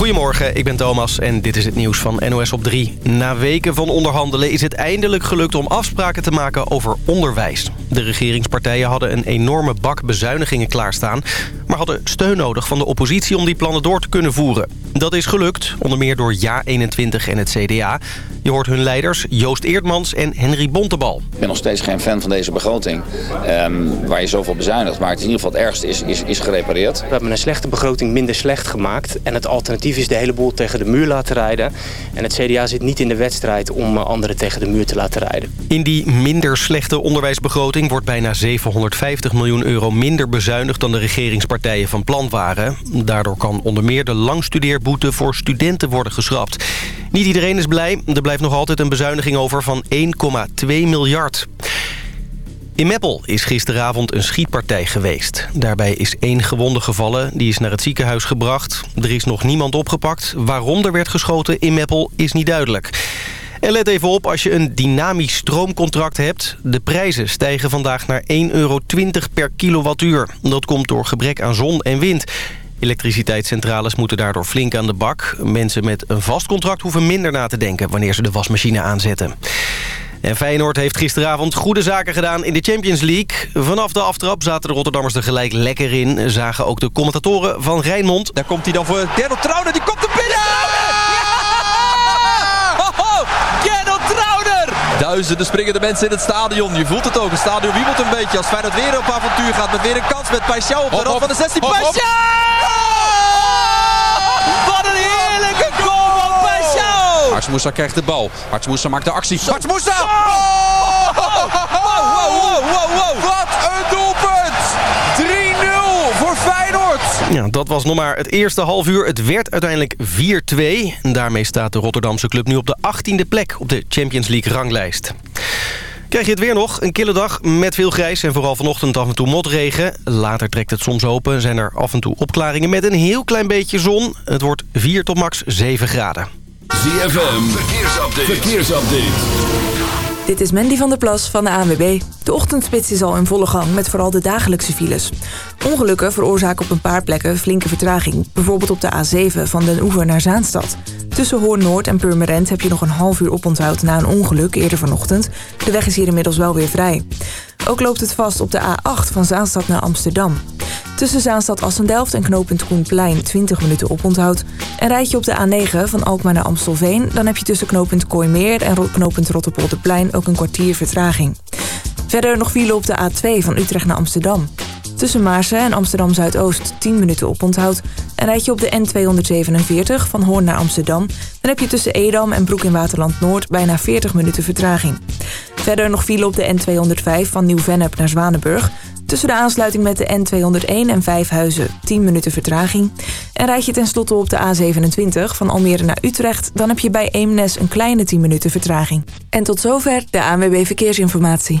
Goedemorgen, ik ben Thomas en dit is het nieuws van NOS op 3. Na weken van onderhandelen is het eindelijk gelukt om afspraken te maken over onderwijs. De regeringspartijen hadden een enorme bak bezuinigingen klaarstaan... maar hadden steun nodig van de oppositie om die plannen door te kunnen voeren. Dat is gelukt, onder meer door Ja21 en het CDA. Je hoort hun leiders Joost Eerdmans en Henry Bontebal. Ik ben nog steeds geen fan van deze begroting, ehm, waar je zoveel bezuinigt. Maar het in ieder geval het ergste is, is, is gerepareerd. We hebben een slechte begroting minder slecht gemaakt. En het alternatief is de hele boel tegen de muur laten rijden. En het CDA zit niet in de wedstrijd om eh, anderen tegen de muur te laten rijden. In die minder slechte onderwijsbegroting wordt bijna 750 miljoen euro minder bezuinigd dan de regeringspartijen van plan waren. Daardoor kan onder meer de langstudeerboete voor studenten worden geschrapt. Niet iedereen is blij. Er blijft nog altijd een bezuiniging over van 1,2 miljard. In Meppel is gisteravond een schietpartij geweest. Daarbij is één gewonde gevallen, die is naar het ziekenhuis gebracht. Er is nog niemand opgepakt. Waarom er werd geschoten in Meppel is niet duidelijk. En let even op als je een dynamisch stroomcontract hebt. De prijzen stijgen vandaag naar 1,20 euro per kilowattuur. Dat komt door gebrek aan zon en wind. Elektriciteitscentrales moeten daardoor flink aan de bak. Mensen met een vast contract hoeven minder na te denken... wanneer ze de wasmachine aanzetten. En Feyenoord heeft gisteravond goede zaken gedaan in de Champions League. Vanaf de aftrap zaten de Rotterdammers er gelijk lekker in. Zagen ook de commentatoren van Rijnmond. Daar komt hij dan voor Gernot Trauner. Die komt er binnen! Duizenden springende mensen in het stadion. Je voelt het ook. Het stadion wiebelt een beetje als Feyenoord weer op avontuur gaat. Met weer een kans met Paixão op de rand van de 16. Paixão! Wat een heerlijke goal van Paixão! Hartsmoesa krijgt de bal. Hartsmoesa maakt de actie. Hartsmoesa! Dat was nog maar het eerste half uur. Het werd uiteindelijk 4-2. En daarmee staat de Rotterdamse club nu op de 18e plek op de Champions League ranglijst. Krijg je het weer nog? Een kille dag met veel grijs en vooral vanochtend af en toe motregen. Later trekt het soms open zijn er af en toe opklaringen met een heel klein beetje zon. Het wordt 4 tot max 7 graden. ZFM, verkeersupdate. verkeersupdate. Dit is Mandy van der Plas van de ANWB. De ochtendspits is al in volle gang met vooral de dagelijkse files. Ongelukken veroorzaken op een paar plekken flinke vertraging. Bijvoorbeeld op de A7 van Den Oever naar Zaanstad. Tussen Hoorn-Noord en Purmerend heb je nog een half uur oponthoud na een ongeluk eerder vanochtend. De weg is hier inmiddels wel weer vrij. Ook loopt het vast op de A8 van Zaanstad naar Amsterdam. Tussen Zaanstad-Assendelft en knooppunt Koenplein 20 minuten oponthoud. En rijd je op de A9 van Alkmaar naar Amstelveen... dan heb je tussen knooppunt Kooimeer en knooppunt Rotterpolderplein ook een kwartier vertraging. Verder nog file op de A2 van Utrecht naar Amsterdam. Tussen Maarsen en Amsterdam-Zuidoost 10 minuten oponthoud. En rijd je op de N247 van Hoorn naar Amsterdam... dan heb je tussen Edam en Broek in Waterland Noord bijna 40 minuten vertraging. Verder nog file op de N205 van Nieuw-Vennep naar Zwanenburg... Tussen de aansluiting met de N201 en Vijfhuizen 10 minuten vertraging. En rijd je tenslotte op de A27 van Almere naar Utrecht... dan heb je bij Eemnes een kleine 10 minuten vertraging. En tot zover de ANWB Verkeersinformatie.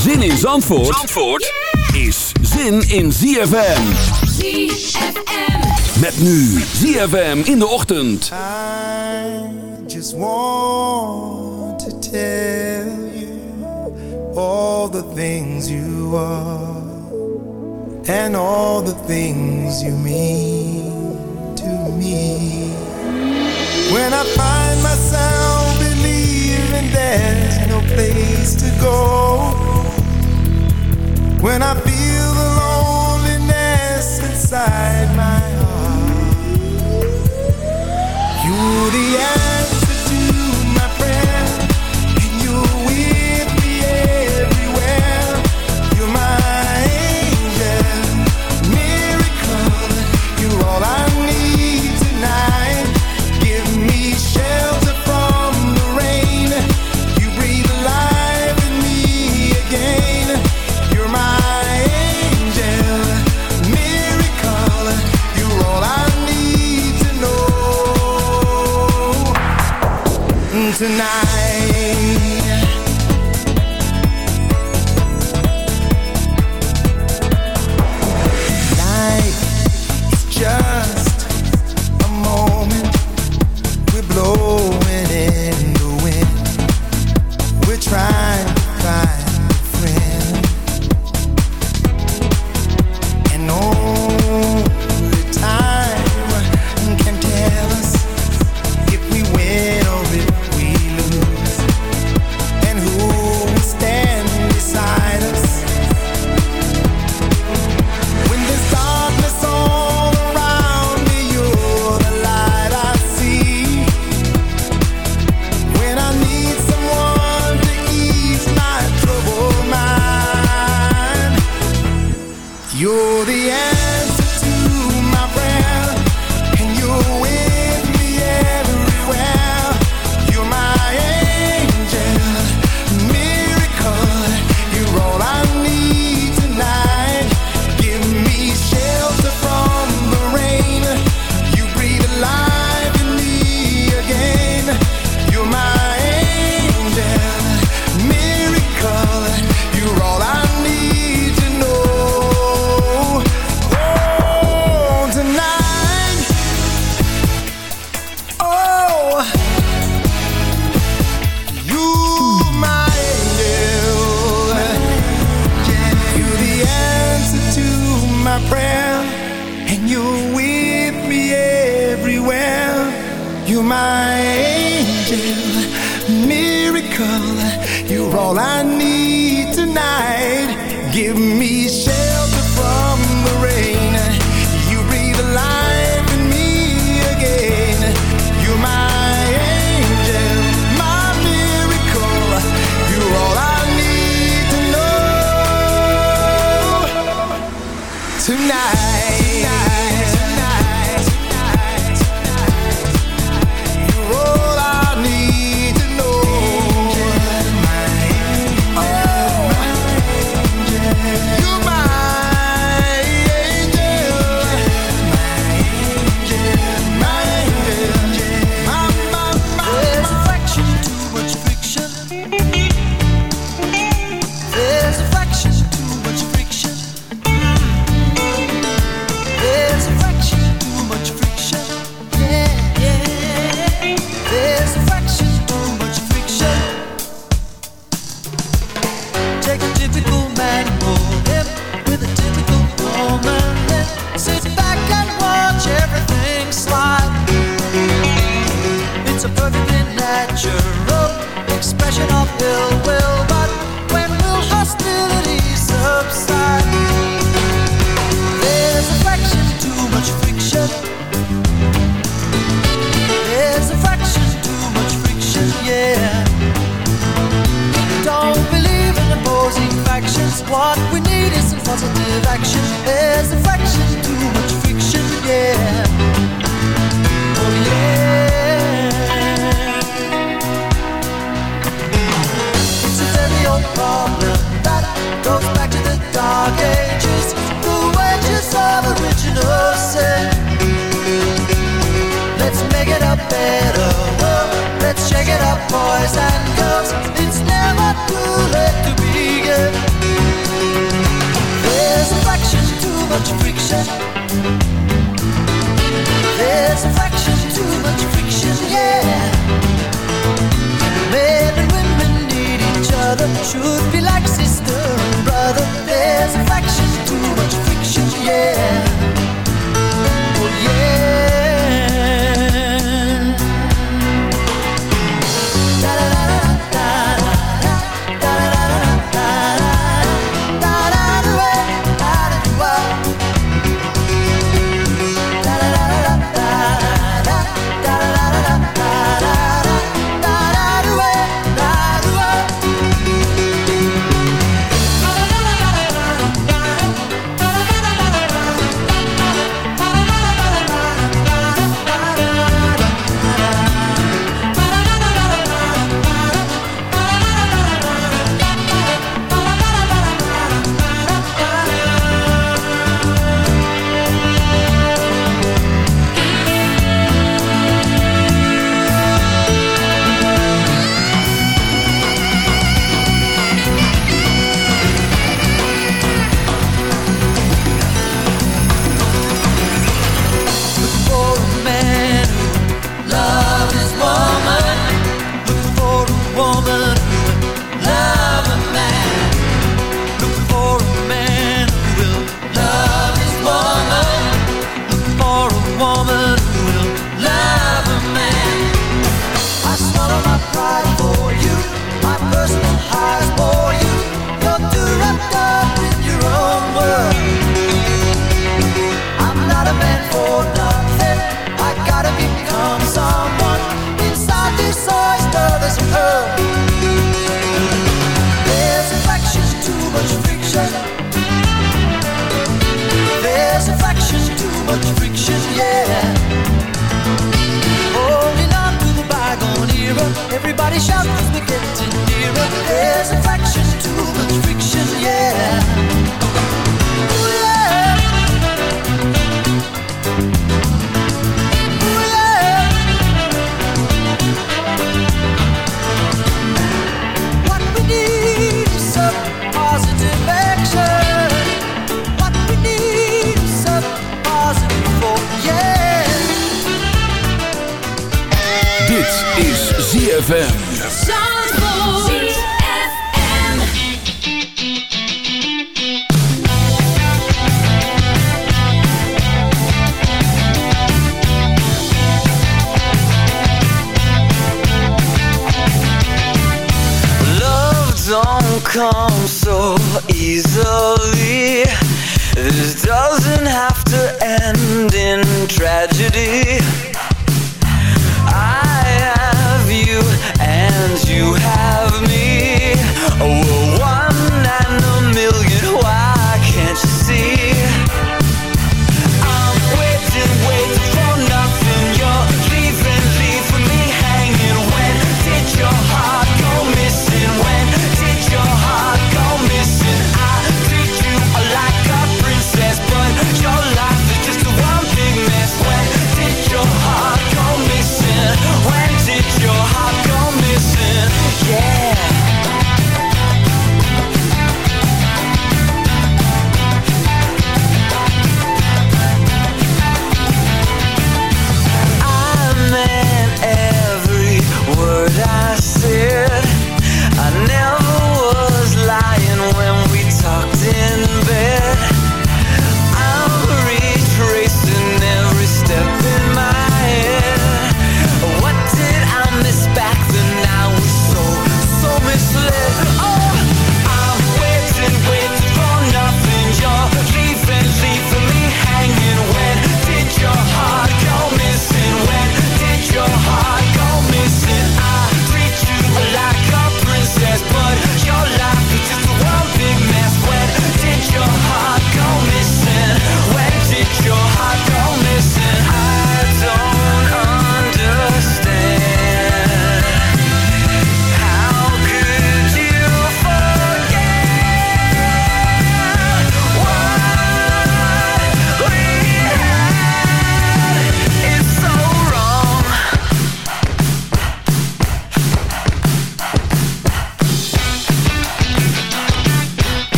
Zin in Zandvoort, Zandvoort is zin in ZFM. ZFM. Met nu ZFM in de ochtend. I just want to tell you all the things you are and all the things you mean to me. When I find myself believing there's no place to go, when I feel the loneliness inside my heart, you're the answer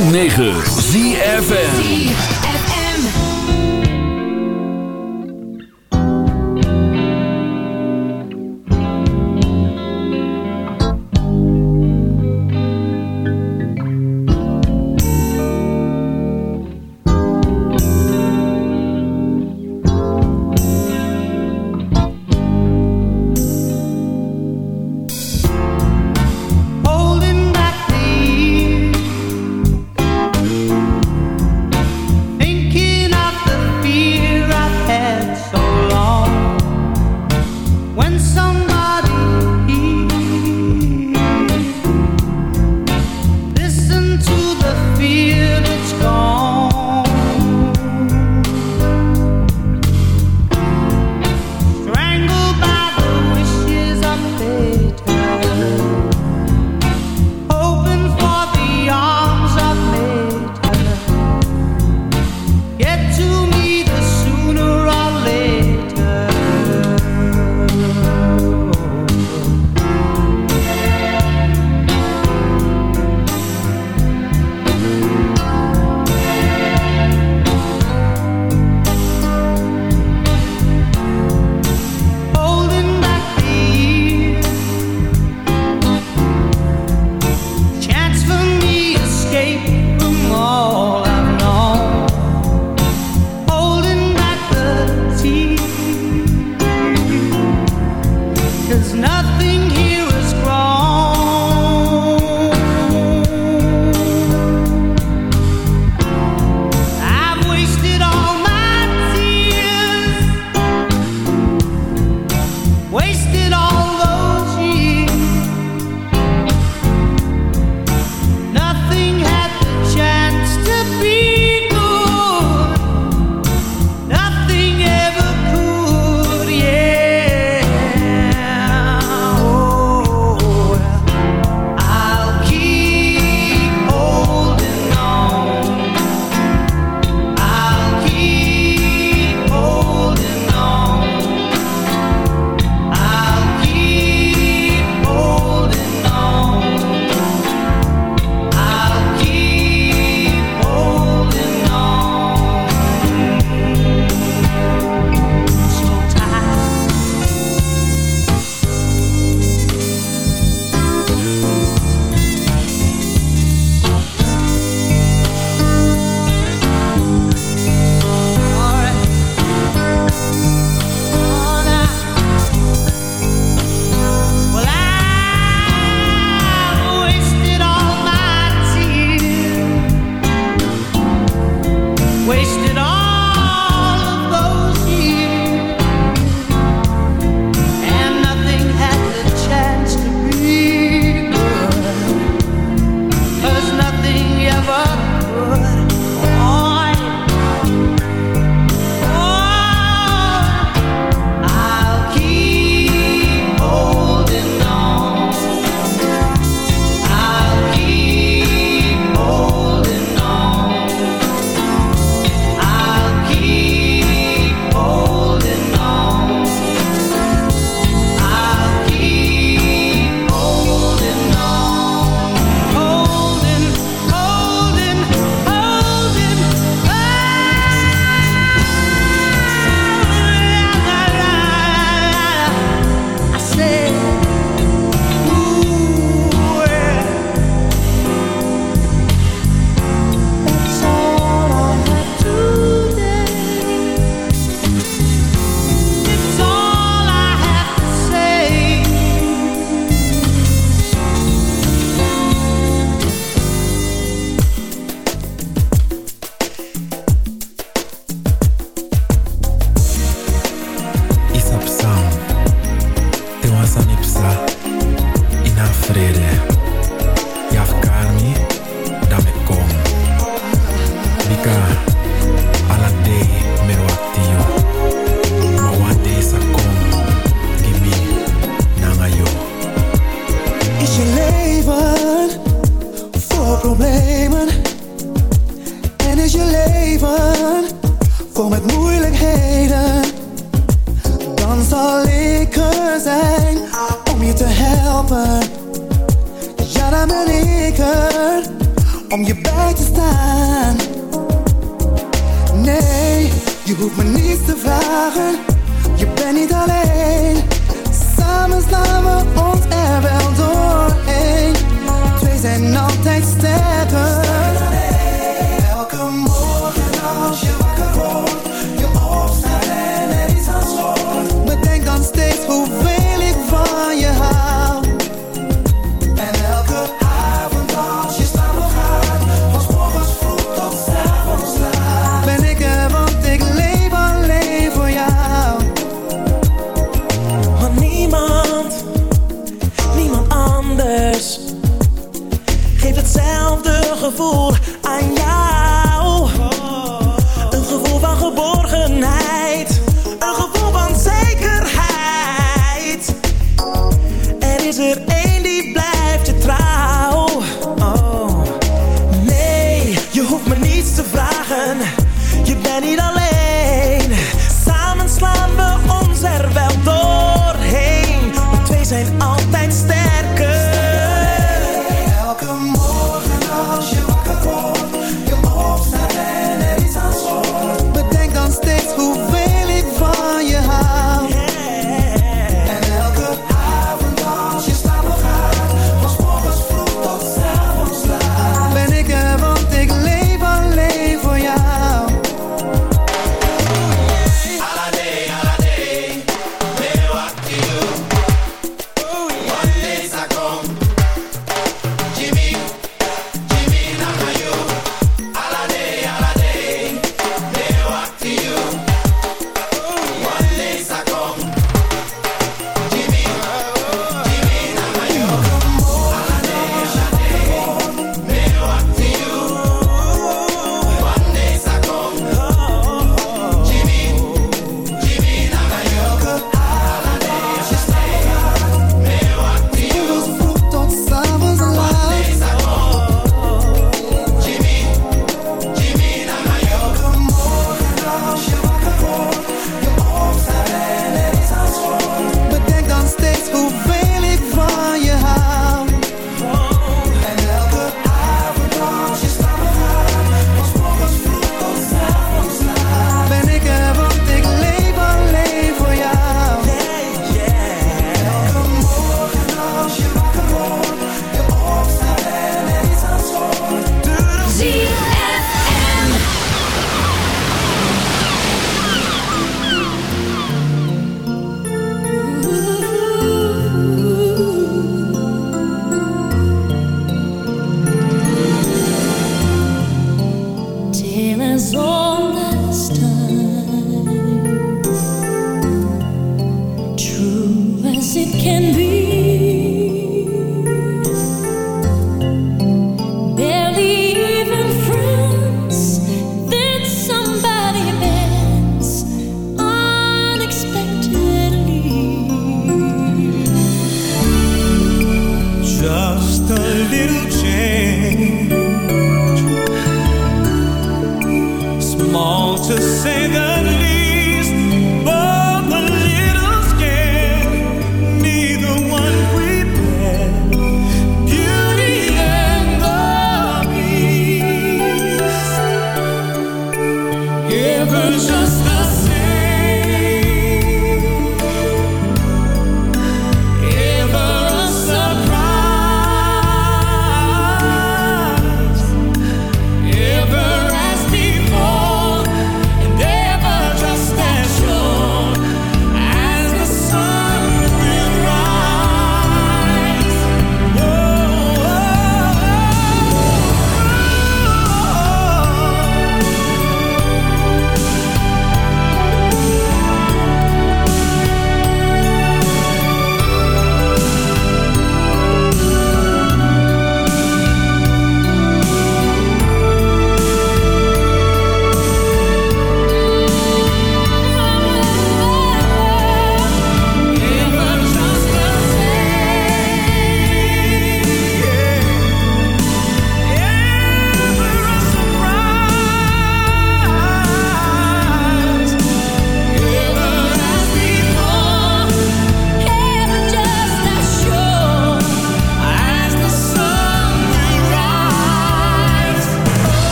106.9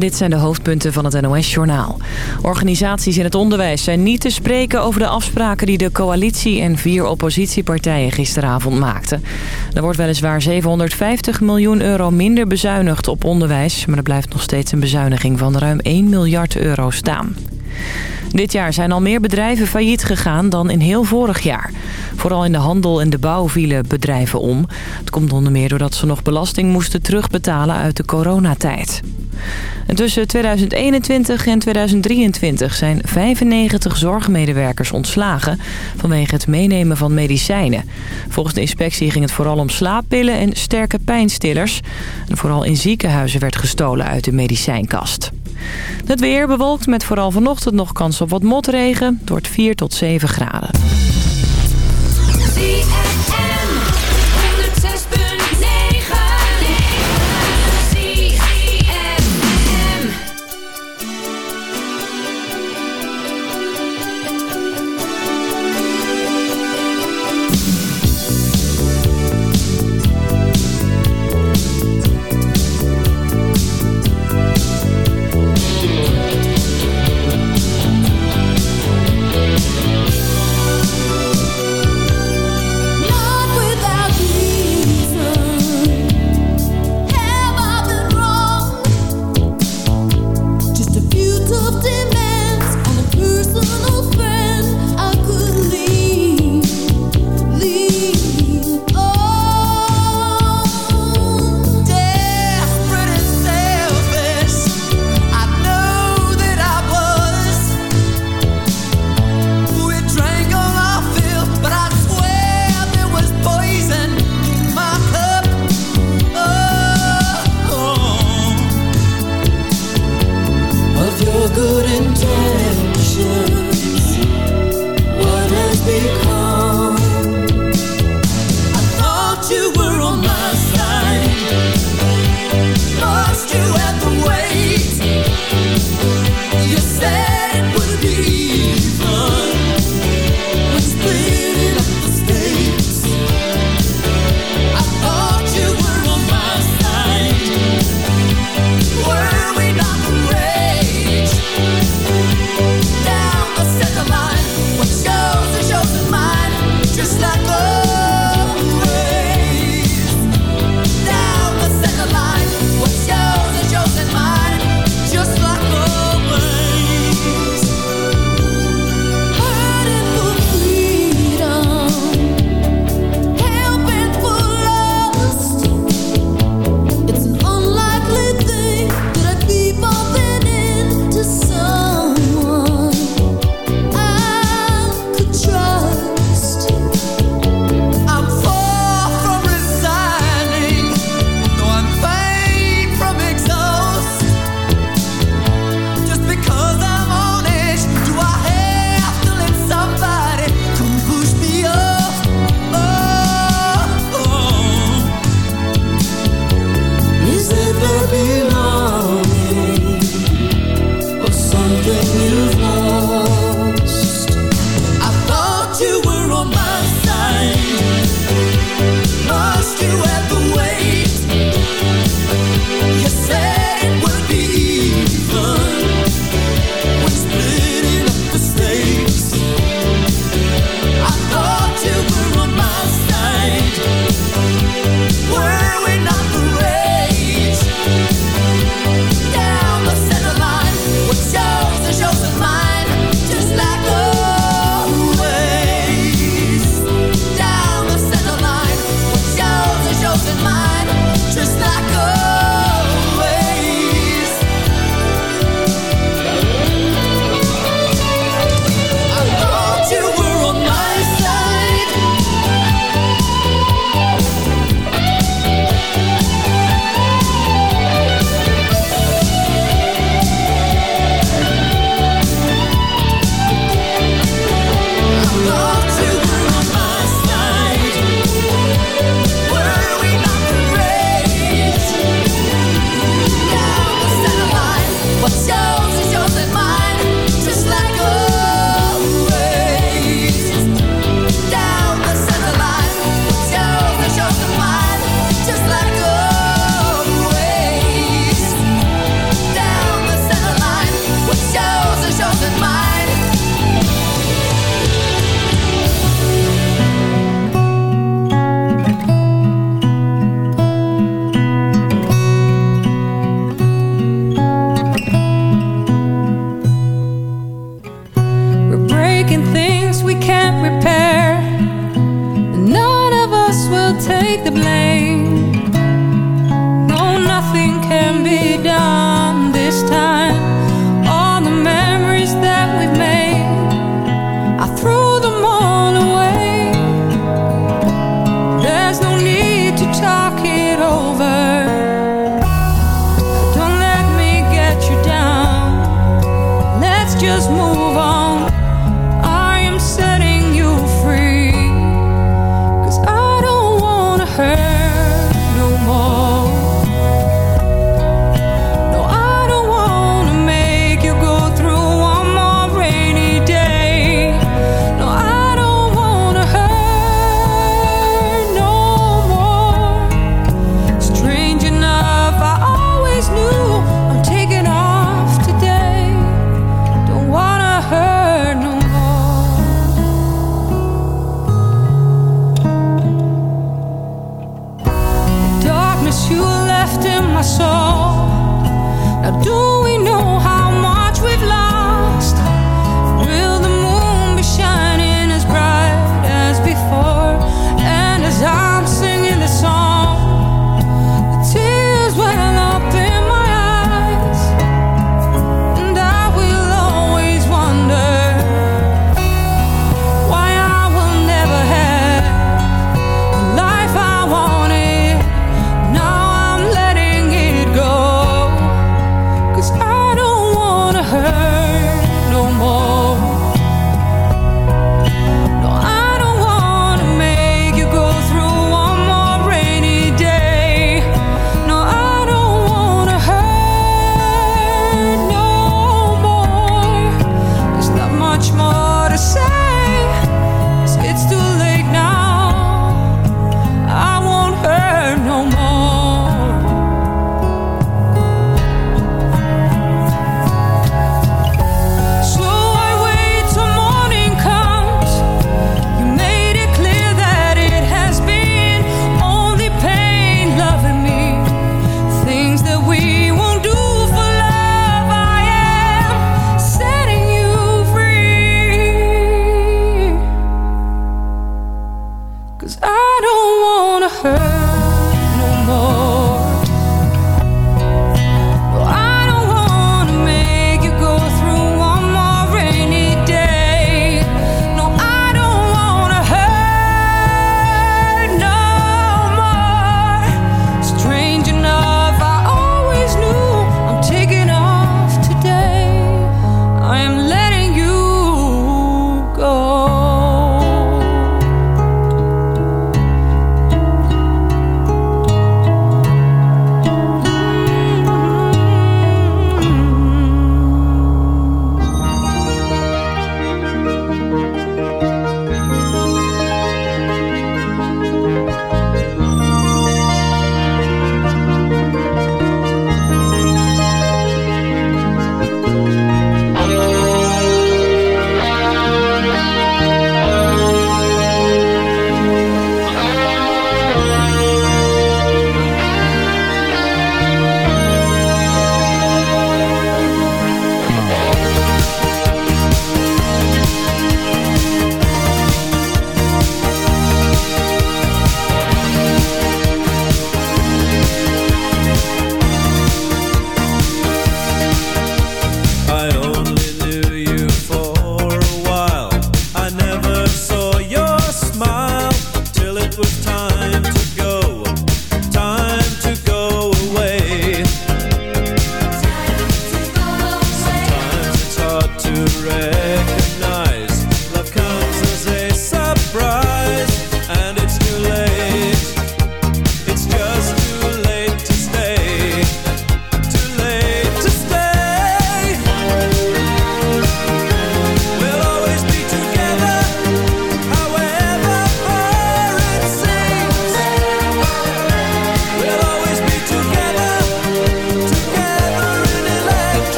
dit zijn de hoofdpunten van het NOS-journaal. Organisaties in het onderwijs zijn niet te spreken over de afspraken... die de coalitie en vier oppositiepartijen gisteravond maakten. Er wordt weliswaar 750 miljoen euro minder bezuinigd op onderwijs... maar er blijft nog steeds een bezuiniging van ruim 1 miljard euro staan. Dit jaar zijn al meer bedrijven failliet gegaan dan in heel vorig jaar. Vooral in de handel en de bouw vielen bedrijven om. Het komt onder meer doordat ze nog belasting moesten terugbetalen uit de coronatijd. En tussen 2021 en 2023 zijn 95 zorgmedewerkers ontslagen vanwege het meenemen van medicijnen. Volgens de inspectie ging het vooral om slaappillen en sterke pijnstillers. En vooral in ziekenhuizen werd gestolen uit de medicijnkast. Het weer bewolkt met vooral vanochtend nog kans op wat motregen. Wordt 4 tot 7 graden.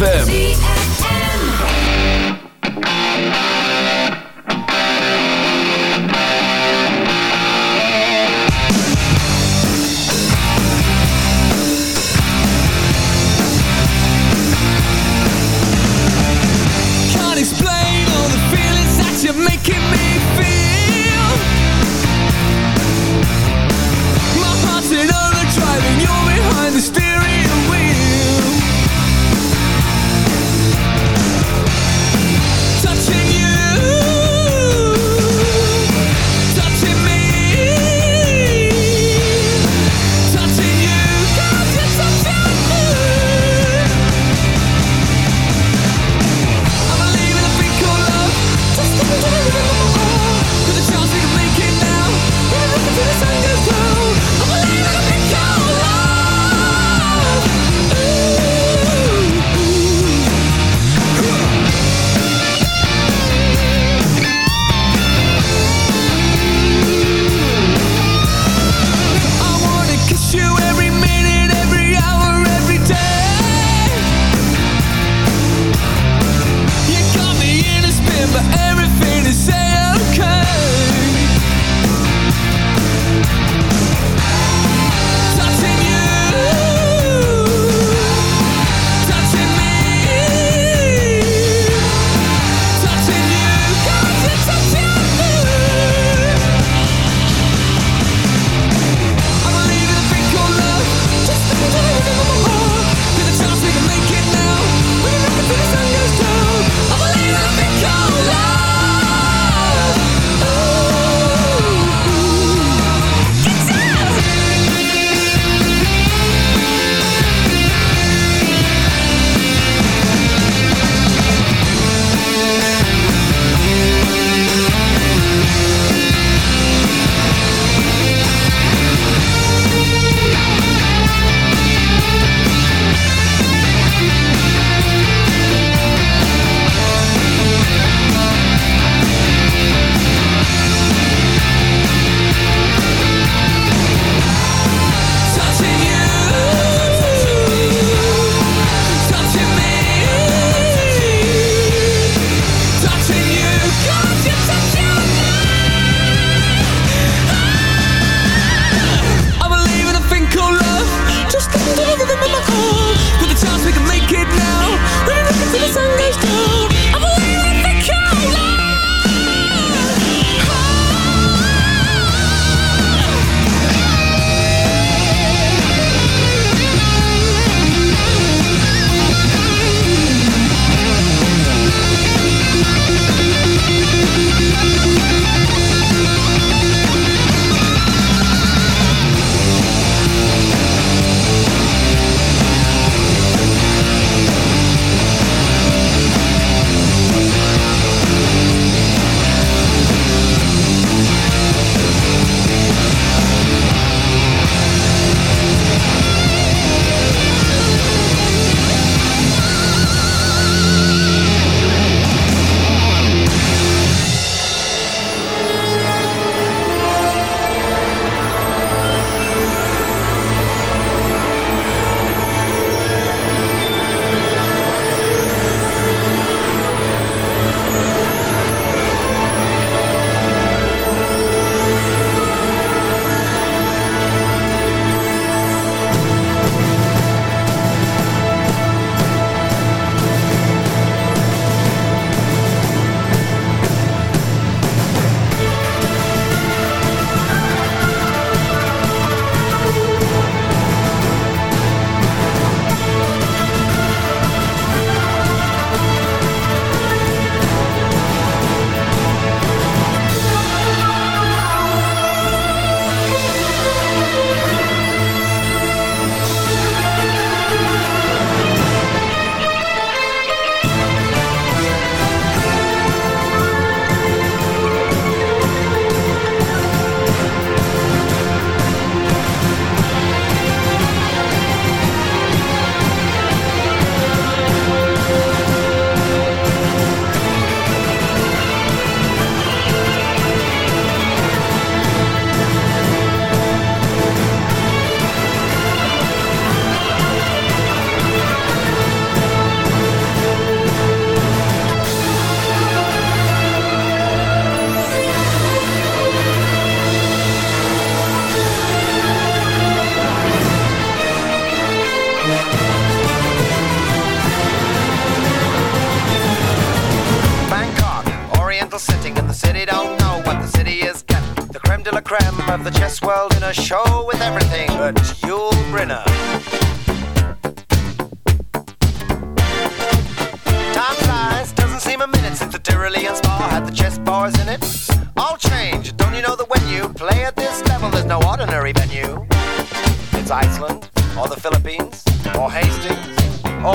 ZFM. city don't know what the city has got—the creme de la creme of the chess world in a show with everything but Yul Brynner. Time flies, doesn't seem a minute since the Tyrolean spa had the chess bars in it. All change, don't you know that when you play at this level, there's no ordinary venue? It's Iceland, or the Philippines, or Hastings, or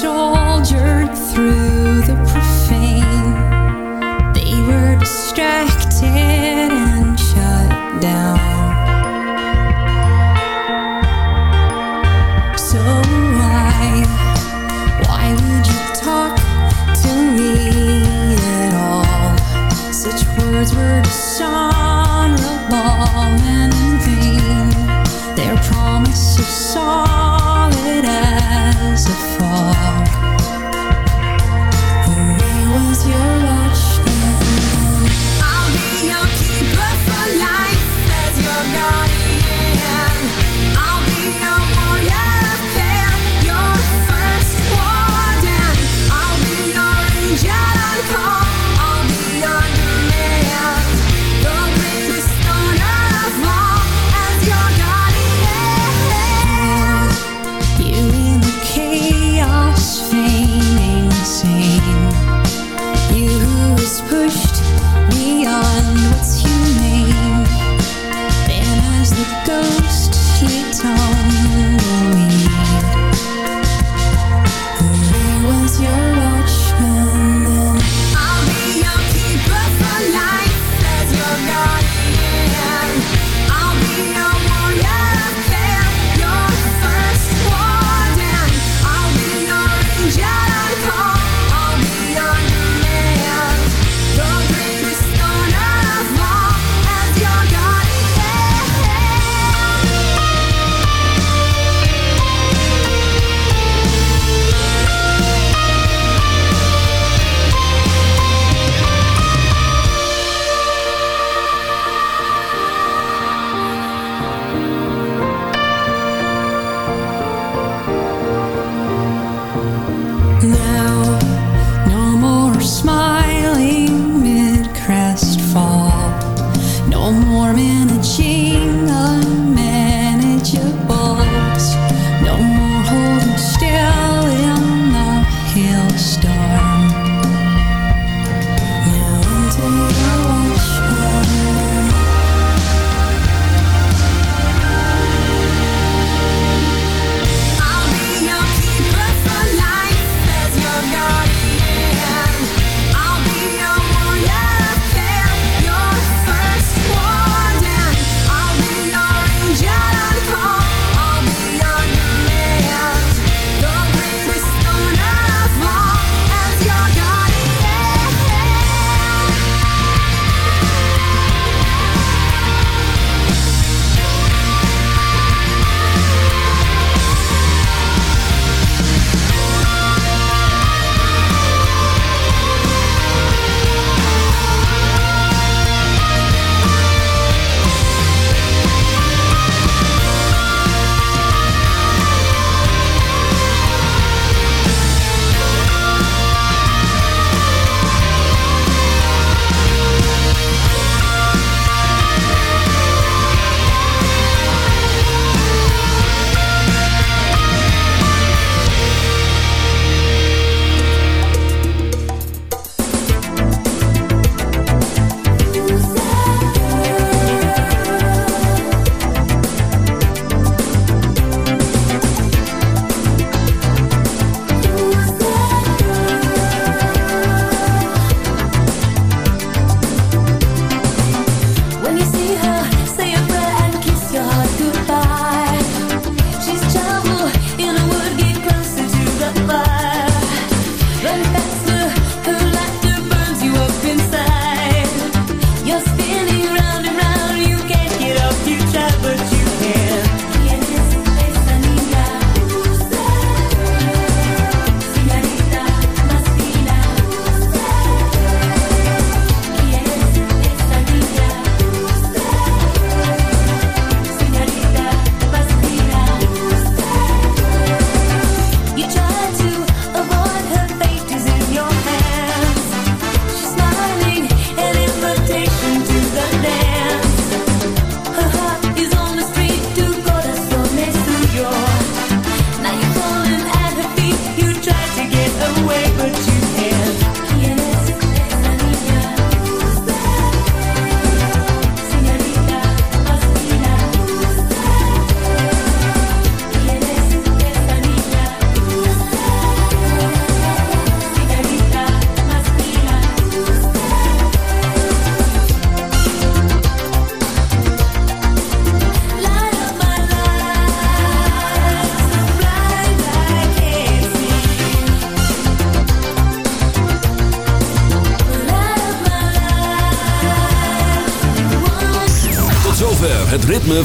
说。